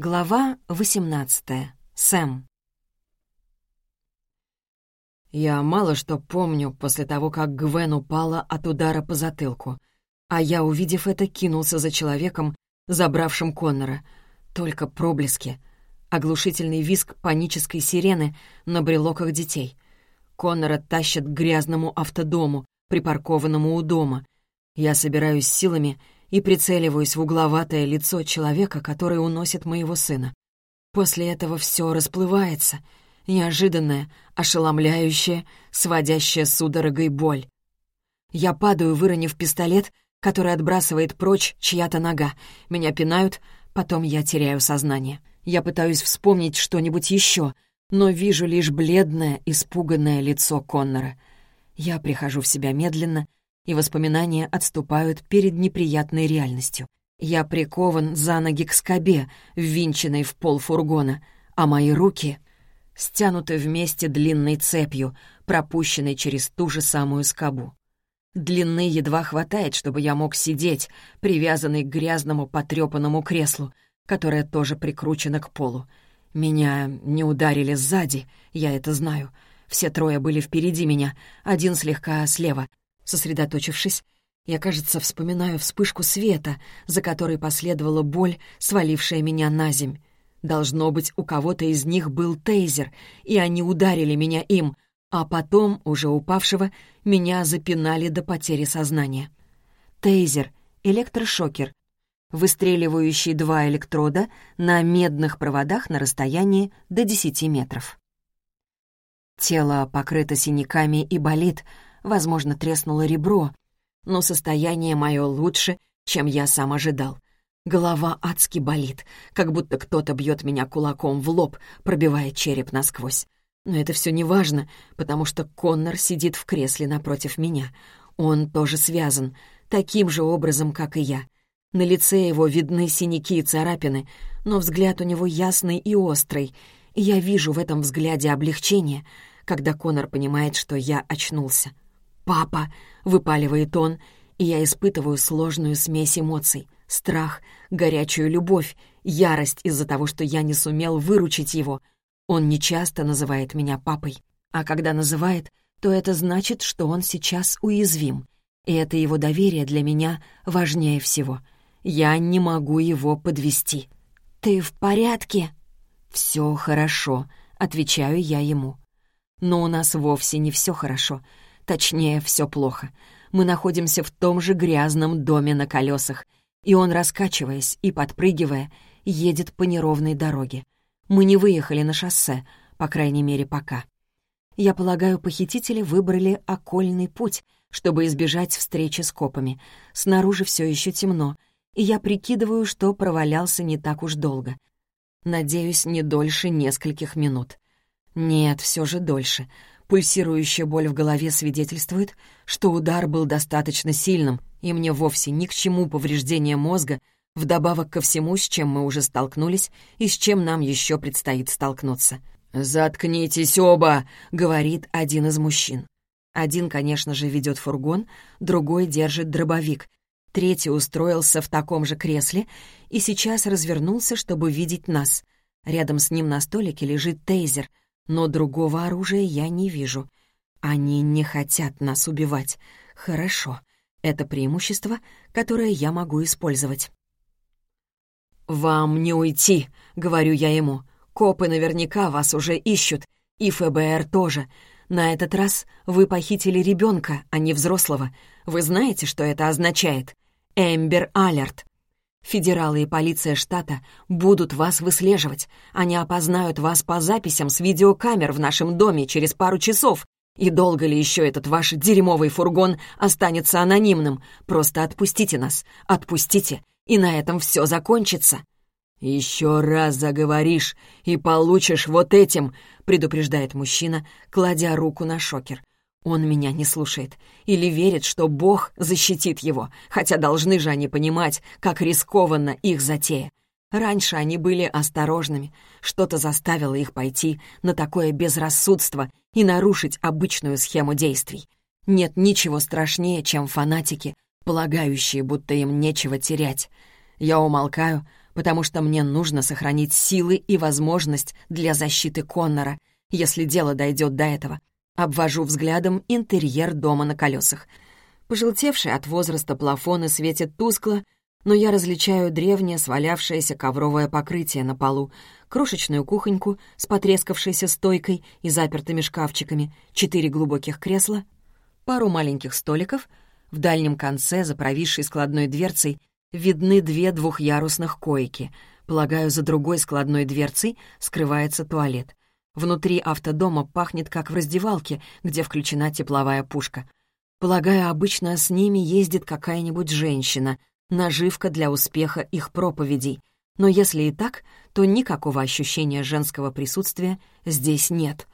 Глава 18. Сэм. Я мало что помню после того, как Гвен упала от удара по затылку, а я, увидев это, кинулся за человеком, забравшим Коннора. Только проблески. Оглушительный визг панической сирены на брелоках детей. Коннора тащат к грязному автодому, припаркованному у дома. Я собираюсь силами и прицеливаюсь в угловатое лицо человека, который уносит моего сына. После этого все расплывается. Неожиданная, ошеломляющая, сводящая судорогой боль. Я падаю, выронив пистолет, который отбрасывает прочь чья-то нога. Меня пинают, потом я теряю сознание. Я пытаюсь вспомнить что-нибудь еще, но вижу лишь бледное, испуганное лицо Коннора. Я прихожу в себя медленно и воспоминания отступают перед неприятной реальностью. Я прикован за ноги к скобе, ввинченной в пол фургона, а мои руки стянуты вместе длинной цепью, пропущенной через ту же самую скобу. Длины едва хватает, чтобы я мог сидеть, привязанный к грязному потрепанному креслу, которое тоже прикручено к полу. Меня не ударили сзади, я это знаю. Все трое были впереди меня, один слегка слева, Сосредоточившись, я, кажется, вспоминаю вспышку света, за которой последовала боль, свалившая меня на земь. Должно быть, у кого-то из них был тейзер, и они ударили меня им, а потом, уже упавшего, меня запинали до потери сознания. Тейзер — электрошокер, выстреливающий два электрода на медных проводах на расстоянии до 10 метров. Тело покрыто синяками и болит, Возможно, треснуло ребро, но состояние мое лучше, чем я сам ожидал. Голова адски болит, как будто кто-то бьет меня кулаком в лоб, пробивая череп насквозь. Но это все не важно, потому что Коннор сидит в кресле напротив меня. Он тоже связан, таким же образом, как и я. На лице его видны синяки и царапины, но взгляд у него ясный и острый, и я вижу в этом взгляде облегчение, когда Коннор понимает, что я очнулся. «Папа!» — выпаливает он, и я испытываю сложную смесь эмоций. Страх, горячую любовь, ярость из-за того, что я не сумел выручить его. Он нечасто называет меня папой, а когда называет, то это значит, что он сейчас уязвим. И это его доверие для меня важнее всего. Я не могу его подвести. «Ты в порядке?» «Все хорошо», — отвечаю я ему. Но у нас вовсе не все хорошо — Точнее, все плохо. Мы находимся в том же грязном доме на колесах, и он, раскачиваясь и подпрыгивая, едет по неровной дороге. Мы не выехали на шоссе, по крайней мере, пока. Я полагаю, похитители выбрали окольный путь, чтобы избежать встречи с копами. Снаружи все еще темно, и я прикидываю, что провалялся не так уж долго. Надеюсь, не дольше нескольких минут. Нет, все же дольше. Пульсирующая боль в голове свидетельствует, что удар был достаточно сильным, и мне вовсе ни к чему повреждение мозга, вдобавок ко всему, с чем мы уже столкнулись и с чем нам еще предстоит столкнуться. «Заткнитесь оба!» — говорит один из мужчин. Один, конечно же, ведет фургон, другой держит дробовик, третий устроился в таком же кресле и сейчас развернулся, чтобы видеть нас. Рядом с ним на столике лежит тейзер — но другого оружия я не вижу. Они не хотят нас убивать. Хорошо. Это преимущество, которое я могу использовать. «Вам не уйти», — говорю я ему. «Копы наверняка вас уже ищут, и ФБР тоже. На этот раз вы похитили ребенка, а не взрослого. Вы знаете, что это означает? Эмбер Алерт. Федералы и полиция штата будут вас выслеживать. Они опознают вас по записям с видеокамер в нашем доме через пару часов. И долго ли еще этот ваш дерьмовый фургон останется анонимным? Просто отпустите нас, отпустите, и на этом все закончится». «Еще раз заговоришь и получишь вот этим», — предупреждает мужчина, кладя руку на шокер. Он меня не слушает или верит, что Бог защитит его, хотя должны же они понимать, как рискованно их затея. Раньше они были осторожными, что-то заставило их пойти на такое безрассудство и нарушить обычную схему действий. Нет ничего страшнее, чем фанатики, полагающие, будто им нечего терять. Я умолкаю, потому что мне нужно сохранить силы и возможность для защиты Коннора, если дело дойдет до этого. Обвожу взглядом интерьер дома на колесах. Пожелтевшие от возраста плафоны светят тускло, но я различаю древнее свалявшееся ковровое покрытие на полу, крошечную кухоньку с потрескавшейся стойкой и запертыми шкафчиками, четыре глубоких кресла, пару маленьких столиков. В дальнем конце, за провисшей складной дверцей, видны две двухъярусных койки. Полагаю, за другой складной дверцей скрывается туалет. Внутри автодома пахнет, как в раздевалке, где включена тепловая пушка. Полагаю, обычно с ними ездит какая-нибудь женщина, наживка для успеха их проповедей. Но если и так, то никакого ощущения женского присутствия здесь нет.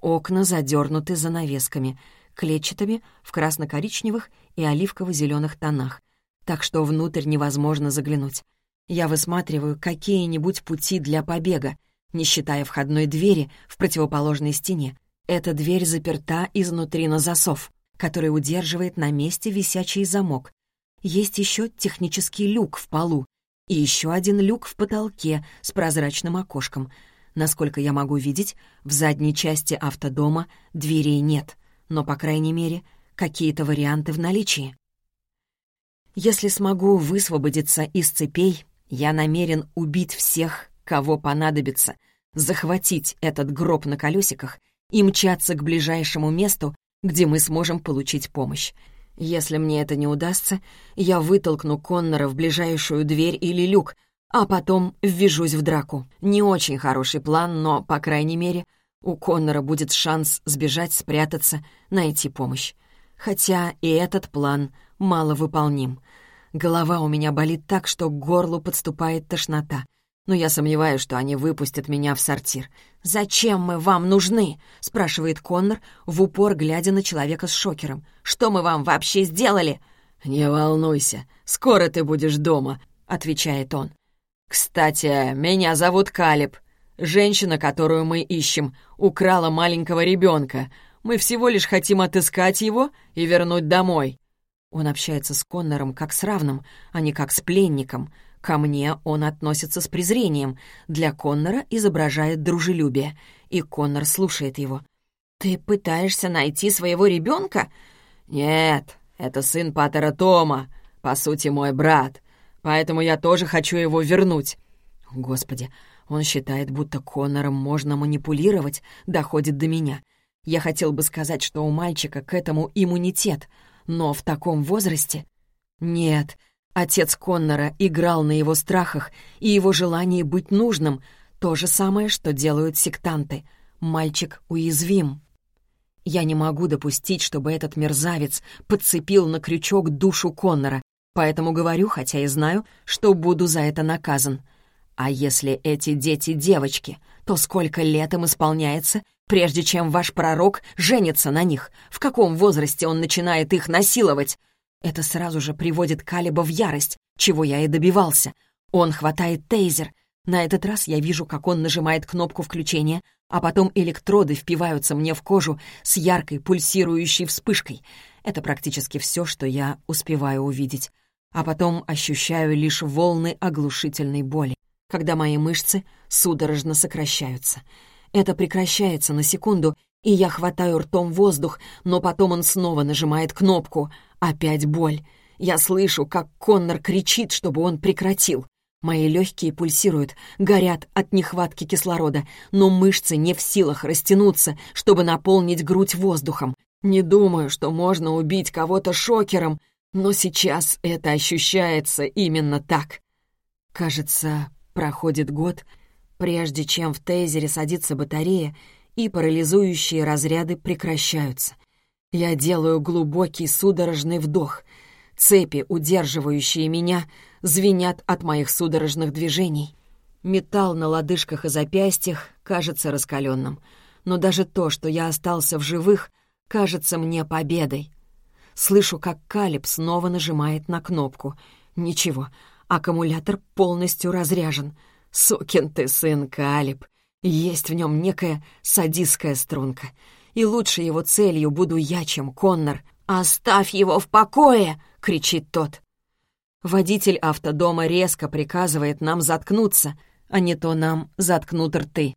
Окна задернуты занавесками, клетчатыми, в красно-коричневых и оливково-зеленых тонах, так что внутрь невозможно заглянуть. Я высматриваю какие-нибудь пути для побега, не считая входной двери в противоположной стене. Эта дверь заперта изнутри на засов, который удерживает на месте висячий замок, есть еще технический люк в полу и еще один люк в потолке с прозрачным окошком. Насколько я могу видеть, в задней части автодома дверей нет, но, по крайней мере, какие-то варианты в наличии. Если смогу высвободиться из цепей, я намерен убить всех, кого понадобится, захватить этот гроб на колесиках и мчаться к ближайшему месту, где мы сможем получить помощь. Если мне это не удастся, я вытолкну Коннора в ближайшую дверь или люк, а потом ввяжусь в драку. Не очень хороший план, но, по крайней мере, у Коннора будет шанс сбежать, спрятаться, найти помощь. Хотя и этот план маловыполним. Голова у меня болит так, что к горлу подступает тошнота — но я сомневаюсь, что они выпустят меня в сортир. «Зачем мы вам нужны?» — спрашивает Коннор, в упор глядя на человека с шокером. «Что мы вам вообще сделали?» «Не волнуйся, скоро ты будешь дома», — отвечает он. «Кстати, меня зовут Калиб. Женщина, которую мы ищем, украла маленького ребенка. Мы всего лишь хотим отыскать его и вернуть домой». Он общается с Коннором как с равным, а не как с пленником — Ко мне он относится с презрением, для Коннора изображает дружелюбие, и Коннор слушает его. «Ты пытаешься найти своего ребенка?» «Нет, это сын Паттера Тома, по сути, мой брат, поэтому я тоже хочу его вернуть». Господи, он считает, будто Коннором можно манипулировать, доходит до меня. Я хотел бы сказать, что у мальчика к этому иммунитет, но в таком возрасте... Нет, Отец Коннора играл на его страхах и его желании быть нужным, то же самое, что делают сектанты. Мальчик уязвим. Я не могу допустить, чтобы этот мерзавец подцепил на крючок душу Коннора, поэтому говорю, хотя и знаю, что буду за это наказан. А если эти дети девочки, то сколько лет им исполняется, прежде чем ваш пророк женится на них? В каком возрасте он начинает их насиловать? Это сразу же приводит Калиба в ярость, чего я и добивался. Он хватает тейзер. На этот раз я вижу, как он нажимает кнопку включения, а потом электроды впиваются мне в кожу с яркой пульсирующей вспышкой. Это практически все, что я успеваю увидеть. А потом ощущаю лишь волны оглушительной боли, когда мои мышцы судорожно сокращаются. Это прекращается на секунду, и я хватаю ртом воздух, но потом он снова нажимает кнопку. Опять боль. Я слышу, как Коннор кричит, чтобы он прекратил. Мои легкие пульсируют, горят от нехватки кислорода, но мышцы не в силах растянуться, чтобы наполнить грудь воздухом. Не думаю, что можно убить кого-то шокером, но сейчас это ощущается именно так. Кажется, проходит год, прежде чем в тейзере садится батарея, и парализующие разряды прекращаются. Я делаю глубокий судорожный вдох. Цепи, удерживающие меня, звенят от моих судорожных движений. Металл на лодыжках и запястьях кажется раскаленным, но даже то, что я остался в живых, кажется мне победой. Слышу, как Калиб снова нажимает на кнопку. Ничего, аккумулятор полностью разряжен. Сукин ты сын, Калиб. Есть в нем некая садистская струнка. И лучше его целью буду я, чем Коннор. «Оставь его в покое!» — кричит тот. Водитель автодома резко приказывает нам заткнуться, а не то нам заткнут рты.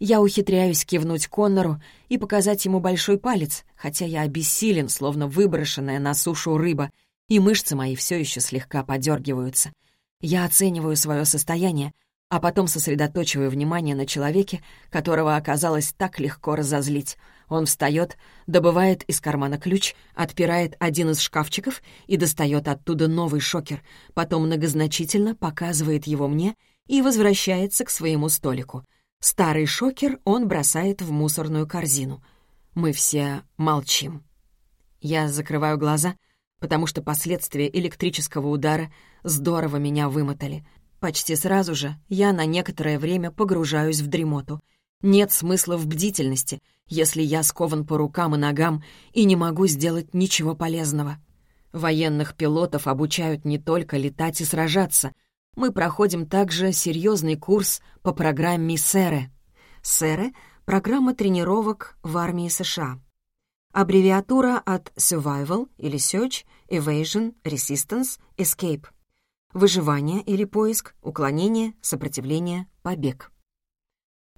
Я ухитряюсь кивнуть Коннору и показать ему большой палец, хотя я обессилен, словно выброшенная на сушу рыба, и мышцы мои все еще слегка подергиваются. Я оцениваю свое состояние, а потом сосредоточиваю внимание на человеке, которого оказалось так легко разозлить. Он встает, добывает из кармана ключ, отпирает один из шкафчиков и достает оттуда новый шокер, потом многозначительно показывает его мне и возвращается к своему столику. Старый шокер он бросает в мусорную корзину. Мы все молчим. Я закрываю глаза, потому что последствия электрического удара здорово меня вымотали — Почти сразу же я на некоторое время погружаюсь в дремоту. Нет смысла в бдительности, если я скован по рукам и ногам и не могу сделать ничего полезного. Военных пилотов обучают не только летать и сражаться. Мы проходим также серьезный курс по программе СЭРЭ. СЭРЭ — программа тренировок в армии США. Аббревиатура от Survival или Search, Evasion, Resistance, Escape — выживание или поиск, уклонение, сопротивление, побег.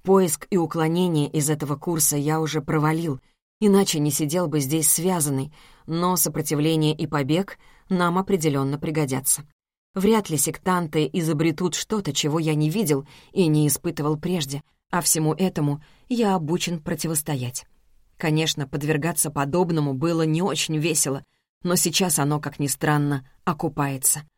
Поиск и уклонение из этого курса я уже провалил, иначе не сидел бы здесь связанный, но сопротивление и побег нам определенно пригодятся. Вряд ли сектанты изобретут что-то, чего я не видел и не испытывал прежде, а всему этому я обучен противостоять. Конечно, подвергаться подобному было не очень весело, но сейчас оно, как ни странно, окупается.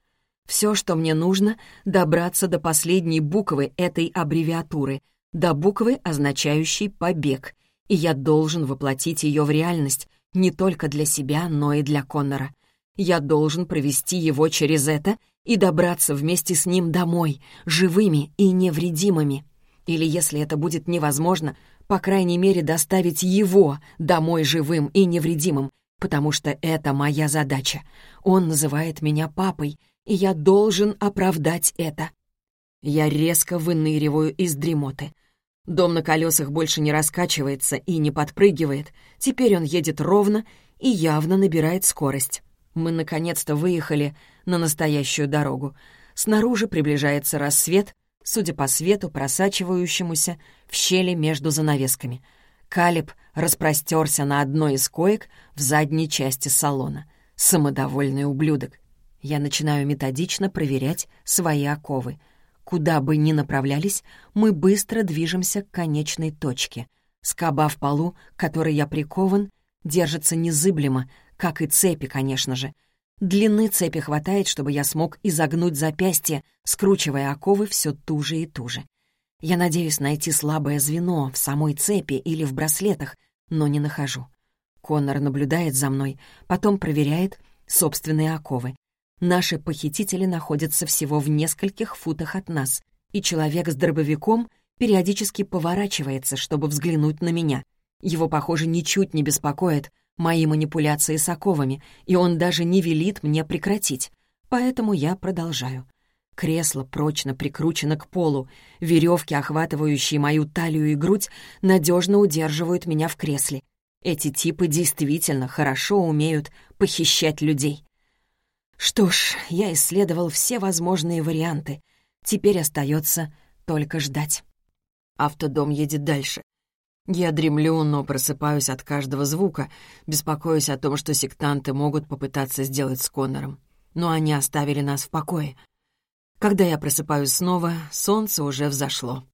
Все, что мне нужно, добраться до последней буквы этой аббревиатуры, до буквы, означающей «побег», и я должен воплотить ее в реальность не только для себя, но и для Коннора. Я должен провести его через это и добраться вместе с ним домой, живыми и невредимыми. Или, если это будет невозможно, по крайней мере, доставить его домой живым и невредимым, потому что это моя задача. Он называет меня папой, и я должен оправдать это. Я резко выныриваю из дремоты. Дом на колесах больше не раскачивается и не подпрыгивает. Теперь он едет ровно и явно набирает скорость. Мы наконец-то выехали на настоящую дорогу. Снаружи приближается рассвет, судя по свету, просачивающемуся в щели между занавесками. Калиб распростерся на одной из коек в задней части салона. Самодовольный ублюдок. Я начинаю методично проверять свои оковы. Куда бы ни направлялись, мы быстро движемся к конечной точке. Скоба в полу, к которой я прикован, держится незыблемо, как и цепи, конечно же. Длины цепи хватает, чтобы я смог изогнуть запястье, скручивая оковы все туже и туже. Я надеюсь найти слабое звено в самой цепи или в браслетах, но не нахожу. Коннор наблюдает за мной, потом проверяет собственные оковы. Наши похитители находятся всего в нескольких футах от нас, и человек с дробовиком периодически поворачивается, чтобы взглянуть на меня. Его, похоже, ничуть не беспокоит мои манипуляции с оковами, и он даже не велит мне прекратить. Поэтому я продолжаю. Кресло прочно прикручено к полу, веревки, охватывающие мою талию и грудь, надежно удерживают меня в кресле. Эти типы действительно хорошо умеют похищать людей. Что ж, я исследовал все возможные варианты. Теперь остается только ждать. Автодом едет дальше. Я дремлю, но просыпаюсь от каждого звука, беспокоюсь о том, что сектанты могут попытаться сделать с Коннором. Но они оставили нас в покое. Когда я просыпаюсь снова, солнце уже взошло.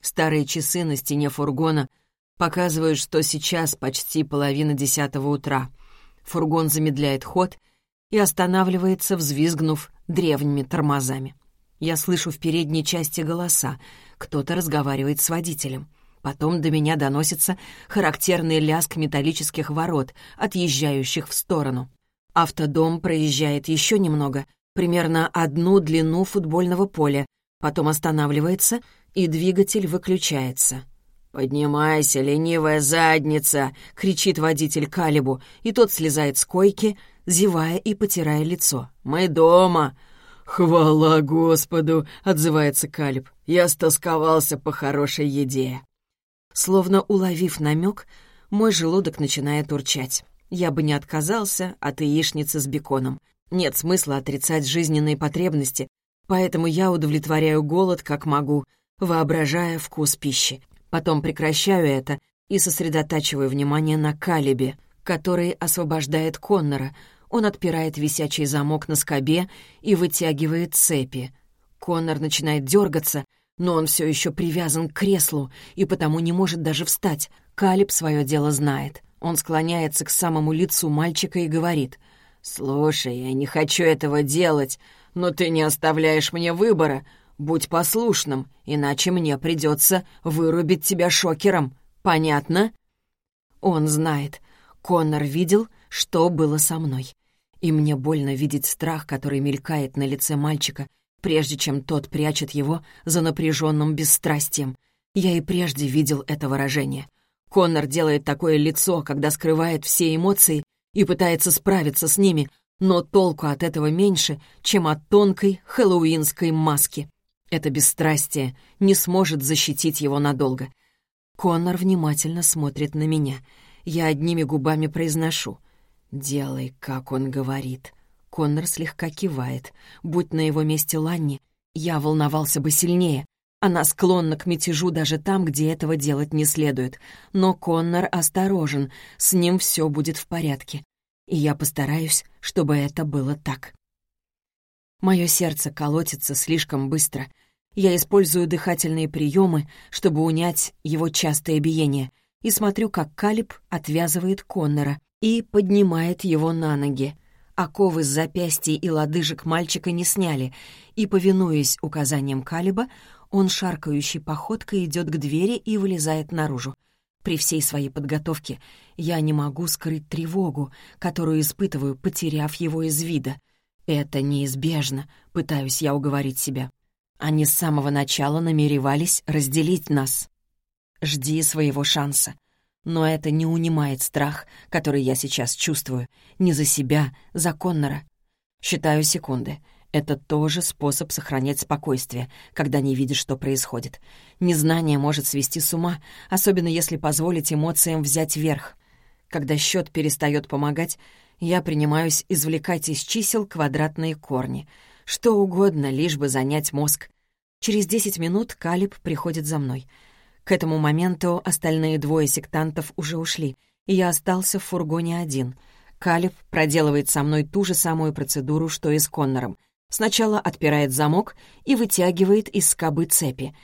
Старые часы на стене фургона показывают, что сейчас почти половина десятого утра. Фургон замедляет ход — и останавливается, взвизгнув древними тормозами. Я слышу в передней части голоса. Кто-то разговаривает с водителем. Потом до меня доносится характерный лязг металлических ворот, отъезжающих в сторону. Автодом проезжает еще немного, примерно одну длину футбольного поля, потом останавливается, и двигатель выключается. «Поднимайся, ленивая задница!» — кричит водитель Калибу, и тот слезает с койки, зевая и потирая лицо. «Мы дома!» «Хвала Господу!» — отзывается Калиб. «Я стосковался по хорошей еде». Словно уловив намек, мой желудок начинает урчать. Я бы не отказался от яичницы с беконом. Нет смысла отрицать жизненные потребности, поэтому я удовлетворяю голод как могу, воображая вкус пищи. Потом прекращаю это и сосредотачиваю внимание на Калибе, который освобождает Коннора. Он отпирает висячий замок на скобе и вытягивает цепи. Коннор начинает дергаться, но он все еще привязан к креслу и потому не может даже встать. Калиб свое дело знает. Он склоняется к самому лицу мальчика и говорит, «Слушай, я не хочу этого делать, но ты не оставляешь мне выбора. Будь послушным, иначе мне придется вырубить тебя шокером. Понятно?» Он знает. Коннор видел, что было со мной. И мне больно видеть страх, который мелькает на лице мальчика, прежде чем тот прячет его за напряженным бесстрастием. Я и прежде видел это выражение. Коннор делает такое лицо, когда скрывает все эмоции и пытается справиться с ними, но толку от этого меньше, чем от тонкой хэллоуинской маски. Это бесстрастие не сможет защитить его надолго. Коннор внимательно смотрит на меня. Я одними губами произношу. «Делай, как он говорит». Коннор слегка кивает. Будь на его месте Ланни, я волновался бы сильнее. Она склонна к мятежу даже там, где этого делать не следует. Но Коннор осторожен, с ним все будет в порядке. И я постараюсь, чтобы это было так. Мое сердце колотится слишком быстро. Я использую дыхательные приемы, чтобы унять его частое биение, и смотрю, как Калиб отвязывает Коннора и поднимает его на ноги. Оковы с запястья и лодыжек мальчика не сняли, и, повинуясь указаниям Калиба, он шаркающей походкой идет к двери и вылезает наружу. При всей своей подготовке я не могу скрыть тревогу, которую испытываю, потеряв его из вида. Это неизбежно, пытаюсь я уговорить себя. Они с самого начала намеревались разделить нас. Жди своего шанса. Но это не унимает страх, который я сейчас чувствую. Не за себя, за Коннора. Считаю секунды. Это тоже способ сохранять спокойствие, когда не видишь, что происходит. Незнание может свести с ума, особенно если позволить эмоциям взять верх. Когда счет перестает помогать, я принимаюсь извлекать из чисел квадратные корни. Что угодно, лишь бы занять мозг. Через десять минут Калиб приходит за мной. К этому моменту остальные двое сектантов уже ушли, и я остался в фургоне один. Калиб проделывает со мной ту же самую процедуру, что и с Коннором — Сначала отпирает замок и вытягивает из скобы цепи.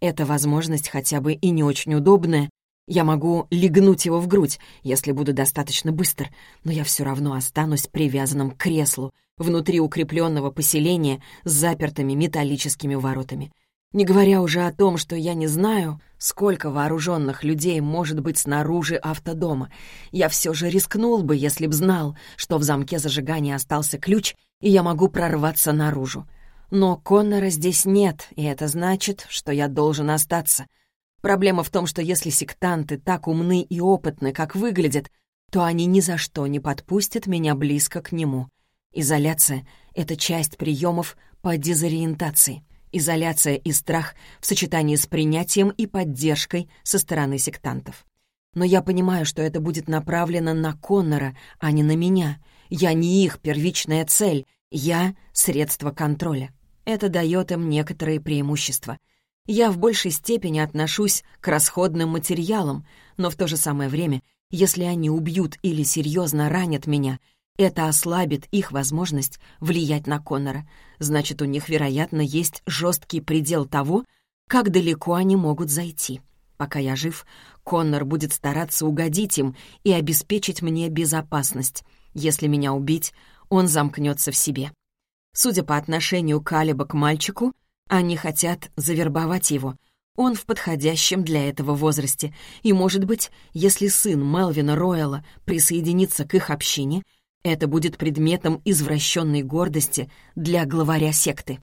Эта возможность хотя бы и не очень удобная. Я могу легнуть его в грудь, если буду достаточно быстр, но я все равно останусь привязанным к креслу, внутри укрепленного поселения с запертыми металлическими воротами. Не говоря уже о том, что я не знаю, сколько вооруженных людей может быть снаружи автодома. Я все же рискнул бы, если б знал, что в замке зажигания остался ключ, и я могу прорваться наружу. Но Коннора здесь нет, и это значит, что я должен остаться. Проблема в том, что если сектанты так умны и опытны, как выглядят, то они ни за что не подпустят меня близко к нему. Изоляция — это часть приемов по дезориентации. Изоляция и страх в сочетании с принятием и поддержкой со стороны сектантов. Но я понимаю, что это будет направлено на Коннора, а не на меня. Я не их первичная цель, я — средство контроля. Это дает им некоторые преимущества. Я в большей степени отношусь к расходным материалам, но в то же самое время, если они убьют или серьезно ранят меня, это ослабит их возможность влиять на Коннора. Значит, у них, вероятно, есть жесткий предел того, как далеко они могут зайти. Пока я жив, Коннор будет стараться угодить им и обеспечить мне безопасность. Если меня убить, он замкнется в себе. Судя по отношению Калиба к мальчику, они хотят завербовать его. Он в подходящем для этого возрасте, и, может быть, если сын Мелвина Ройала присоединится к их общине, это будет предметом извращенной гордости для главаря секты.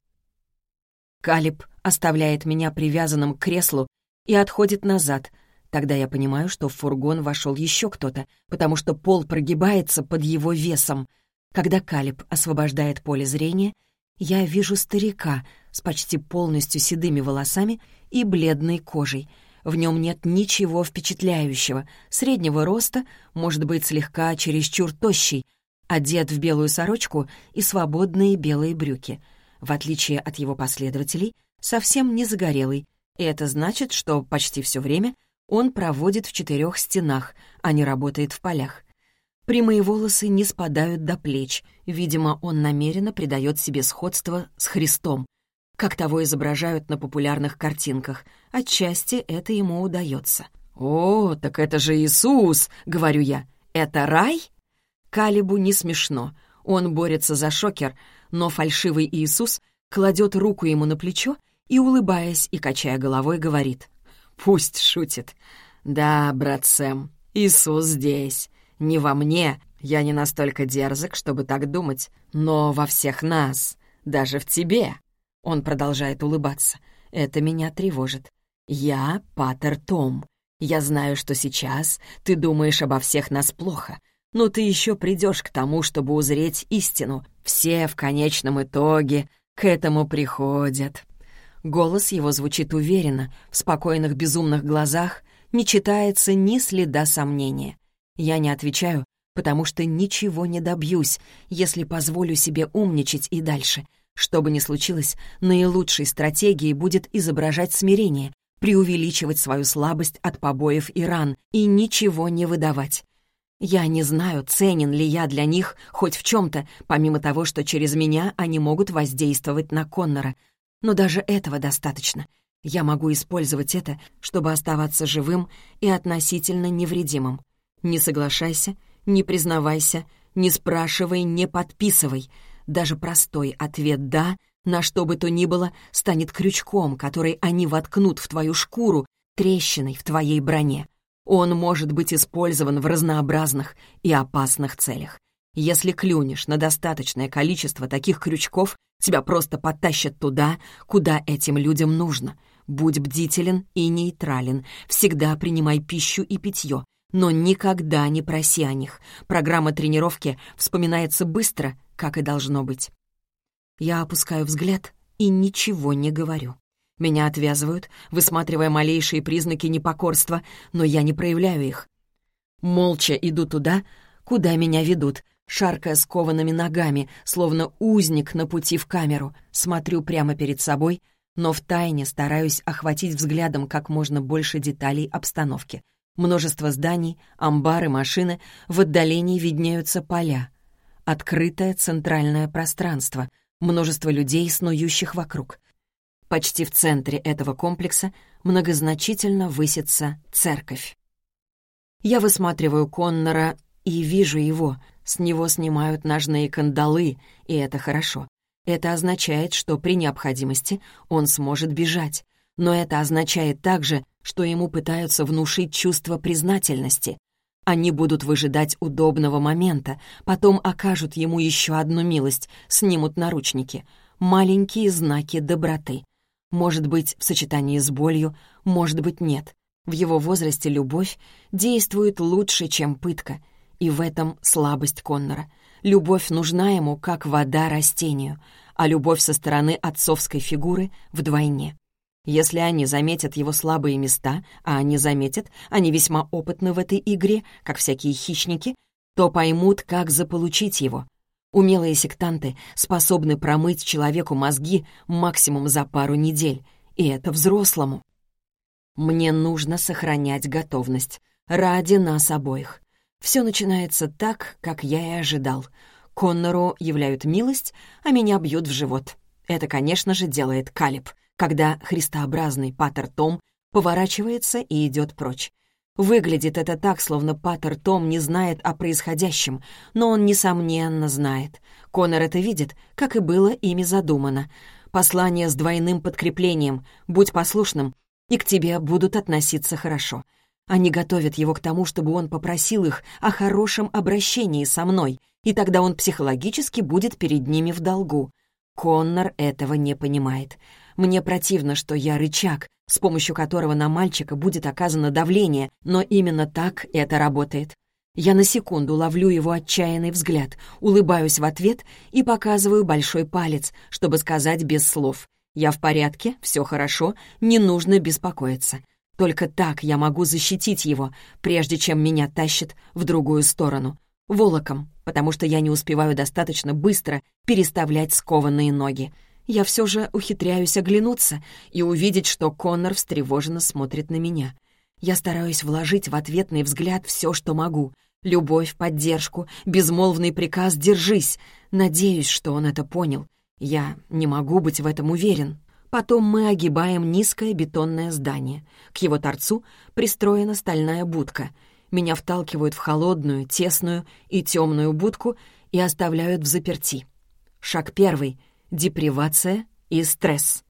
Калиб оставляет меня привязанным к креслу и отходит назад. Тогда я понимаю, что в фургон вошел еще кто-то, потому что пол прогибается под его весом — когда Калиб освобождает поле зрения, я вижу старика с почти полностью седыми волосами и бледной кожей. В нем нет ничего впечатляющего. Среднего роста, может быть, слегка чересчур тощий, одет в белую сорочку и свободные белые брюки. В отличие от его последователей, совсем не загорелый, и это значит, что почти все время он проводит в четырех стенах, а не работает в полях. Прямые волосы не спадают до плеч. Видимо, он намеренно придает себе сходство с Христом, как того изображают на популярных картинках. Отчасти это ему удается. «О, так это же Иисус!» — говорю я. «Это рай?» Калибу не смешно. Он борется за шокер, но фальшивый Иисус кладет руку ему на плечо и, улыбаясь и качая головой, говорит. «Пусть шутит. Да, брат Сэм, Иисус здесь. Не во мне, я не настолько дерзок, чтобы так думать, но во всех нас, даже в тебе». Он продолжает улыбаться. Это меня тревожит. «Я Патер Том. Я знаю, что сейчас ты думаешь обо всех нас плохо, но ты еще придешь к тому, чтобы узреть истину. Все в конечном итоге к этому приходят». Голос его звучит уверенно, в спокойных безумных глазах не читается ни следа сомнения. Я не отвечаю, потому что ничего не добьюсь, если позволю себе умничать и дальше. Что бы ни случилось, наилучшей стратегией будет изображать смирение, преувеличивать свою слабость от побоев и ран и ничего не выдавать. Я не знаю, ценен ли я для них хоть в чем-то, помимо того, что через меня они могут воздействовать на Коннора. Но даже этого достаточно. Я могу использовать это, чтобы оставаться живым и относительно невредимым. Не соглашайся, не признавайся, не спрашивай, не подписывай. Даже простой ответ «да» на что бы то ни было станет крючком, который они воткнут в твою шкуру, трещиной в твоей броне. Он может быть использован в разнообразных и опасных целях. Если клюнешь на достаточное количество таких крючков, тебя просто подтащат туда, куда этим людям нужно. Будь бдителен и нейтрален, всегда принимай пищу и питье, но никогда не проси о них. Программа тренировки вспоминается быстро, как и должно быть. Я опускаю взгляд и ничего не говорю. Меня отвязывают, высматривая малейшие признаки непокорства, но я не проявляю их. Молча иду туда, куда меня ведут, шаркая скованными ногами, словно узник на пути в камеру. Смотрю прямо перед собой, но втайне стараюсь охватить взглядом как можно больше деталей обстановки. Множество зданий, амбары, машины, в отдалении виднеются поля. Открытое центральное пространство, множество людей, снующих вокруг. Почти в центре этого комплекса многозначительно высится церковь. Я высматриваю Коннора и вижу его. С него снимают ножные кандалы, и это хорошо. Это означает, что при необходимости он сможет бежать. Но это означает также, что ему пытаются внушить чувство признательности. Они будут выжидать удобного момента, потом окажут ему еще одну милость, снимут наручники. Маленькие знаки доброты. Может быть, в сочетании с болью, может быть, нет. В его возрасте любовь действует лучше, чем пытка. И в этом слабость Коннора. Любовь нужна ему, как вода растению, а любовь со стороны отцовской фигуры вдвойне. Если они заметят его слабые места, а они заметят, они весьма опытны в этой игре, как всякие хищники, то поймут, как заполучить его. Умелые сектанты способны промыть человеку мозги максимум за пару недель, и это взрослому. Мне нужно сохранять готовность ради нас обоих. Все начинается так, как я и ожидал. Коннору являют милость, а меня бьют в живот. Это, конечно же, делает Калиб — когда христообразный Патер Том поворачивается и идет прочь. Выглядит это так, словно Патер Том не знает о происходящем, но он, несомненно, знает. Конор это видит, как и было ими задумано. Послание с двойным подкреплением «Будь послушным», и к тебе будут относиться хорошо. Они готовят его к тому, чтобы он попросил их о хорошем обращении со мной, и тогда он психологически будет перед ними в долгу. Коннор этого не понимает. Мне противно, что я рычаг, с помощью которого на мальчика будет оказано давление, но именно так это работает. Я на секунду ловлю его отчаянный взгляд, улыбаюсь в ответ и показываю большой палец, чтобы сказать без слов. «Я в порядке, все хорошо, не нужно беспокоиться». Только так я могу защитить его, прежде чем меня тащат в другую сторону. волоком, потому что я не успеваю достаточно быстро переставлять скованные ноги. Я все же ухитряюсь оглянуться и увидеть, что Коннор встревоженно смотрит на меня. Я стараюсь вложить в ответный взгляд все, что могу. Любовь, поддержку, безмолвный приказ «держись». Надеюсь, что он это понял. Я не могу быть в этом уверен. Потом мы огибаем низкое бетонное здание. К его торцу пристроена стальная будка. Меня вталкивают в холодную, тесную и темную будку и оставляют в заперти. Шаг первый — депривация и стресс.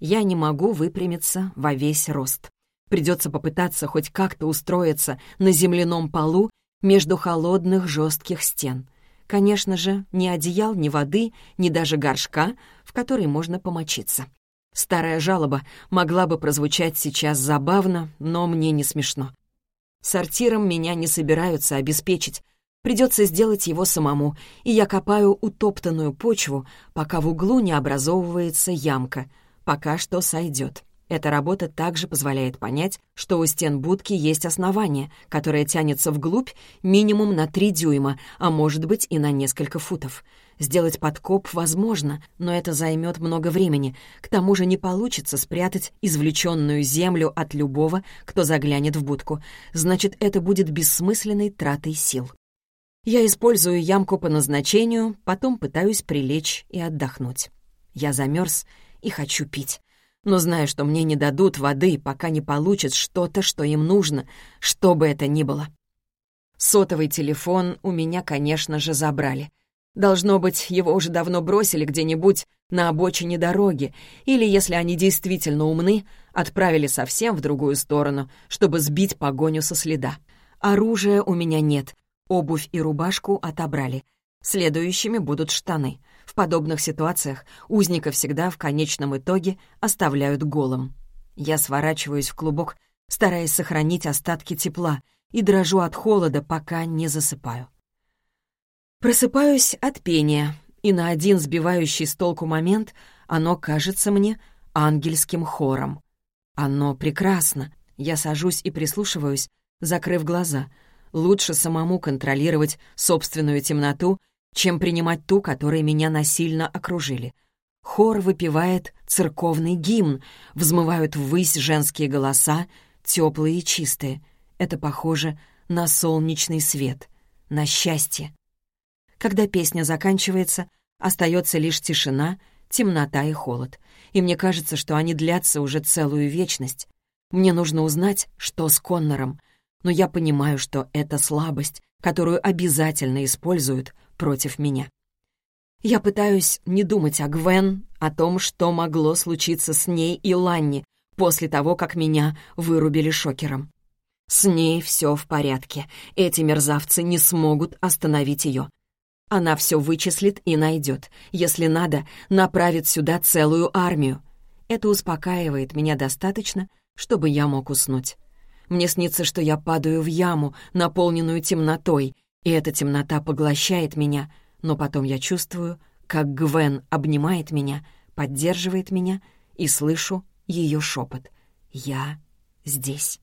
Я не могу выпрямиться во весь рост. Придется попытаться хоть как-то устроиться на земляном полу между холодных жестких стен. Конечно же, ни одеял, ни воды, ни даже горшка, в который можно помочиться. Старая жалоба могла бы прозвучать сейчас забавно, но мне не смешно. Сортиром меня не собираются обеспечить. Придется сделать его самому, и я копаю утоптанную почву, пока в углу не образовывается ямка. Пока что сойдет. Эта работа также позволяет понять, что у стен будки есть основание, которое тянется вглубь минимум на 3 дюйма, а может быть и на несколько футов. Сделать подкоп возможно, но это займет много времени. К тому же не получится спрятать извлеченную землю от любого, кто заглянет в будку. Значит, это будет бессмысленной тратой сил. Я использую ямку по назначению, потом пытаюсь прилечь и отдохнуть. Я замерз и хочу пить но знаю, что мне не дадут воды, пока не получат что-то, что им нужно, что бы это ни было. Сотовый телефон у меня, конечно же, забрали. Должно быть, его уже давно бросили где-нибудь на обочине дороги, или, если они действительно умны, отправили совсем в другую сторону, чтобы сбить погоню со следа. Оружия у меня нет, обувь и рубашку отобрали. Следующими будут штаны. В подобных ситуациях узника всегда в конечном итоге оставляют голым. Я сворачиваюсь в клубок, стараясь сохранить остатки тепла, и дрожу от холода, пока не засыпаю. Просыпаюсь от пения, и на один сбивающий с толку момент оно кажется мне ангельским хором. Оно прекрасно. Я сажусь и прислушиваюсь, закрыв глаза. Лучше самому контролировать собственную темноту чем принимать ту, которой меня насильно окружили. Хор выпивает церковный гимн, взмывают ввысь женские голоса, теплые и чистые. Это похоже на солнечный свет, на счастье. Когда песня заканчивается, остается лишь тишина, темнота и холод. И мне кажется, что они длятся уже целую вечность. Мне нужно узнать, что с Коннором, но я понимаю, что это слабость, которую обязательно используют против меня. Я пытаюсь не думать о Гвен, о том, что могло случиться с ней и Ланни после того, как меня вырубили шокером. С ней все в порядке. Эти мерзавцы не смогут остановить ее. Она все вычислит и найдет. Если надо, направит сюда целую армию. Это успокаивает меня достаточно, чтобы я мог уснуть. Мне снится, что я падаю в яму, наполненную темнотой, и эта темнота поглощает меня, но потом я чувствую, как Гвен обнимает меня, поддерживает меня, и слышу ее шепот. «Я здесь».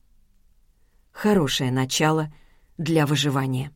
Хорошее начало для выживания.